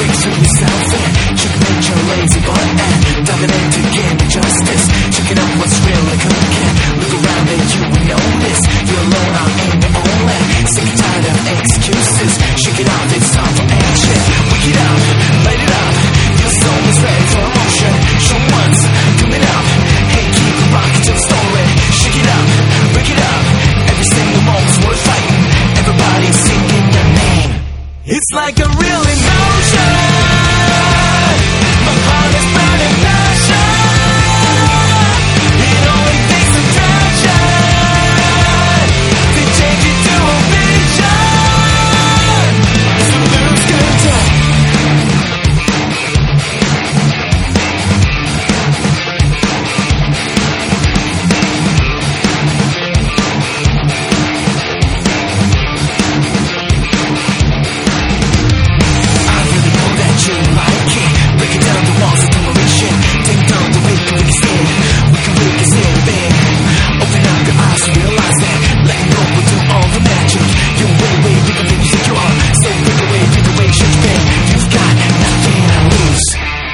quick to yourself in and checkmate your lazy butt and diving into game justice. Checking out what's real like who can look around and you will notice you're alone. I ain't the only sick and tired of excuses. Shake it out, it's time for action. Wake it up, light it up. Your soul is ready for emotion. Show once, one's it up. Hey, keep the rock to the story. Shake it up, break it up. Every single moment's worth fighting. Everybody singing your name. It's like a real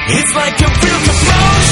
It's like a real control.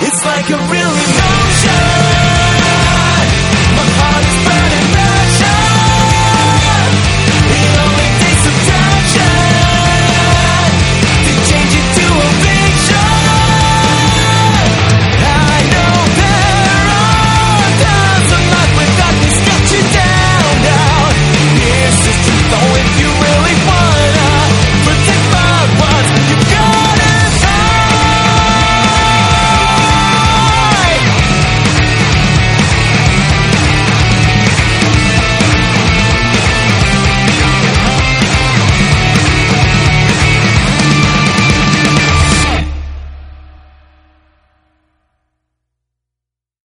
It's like a really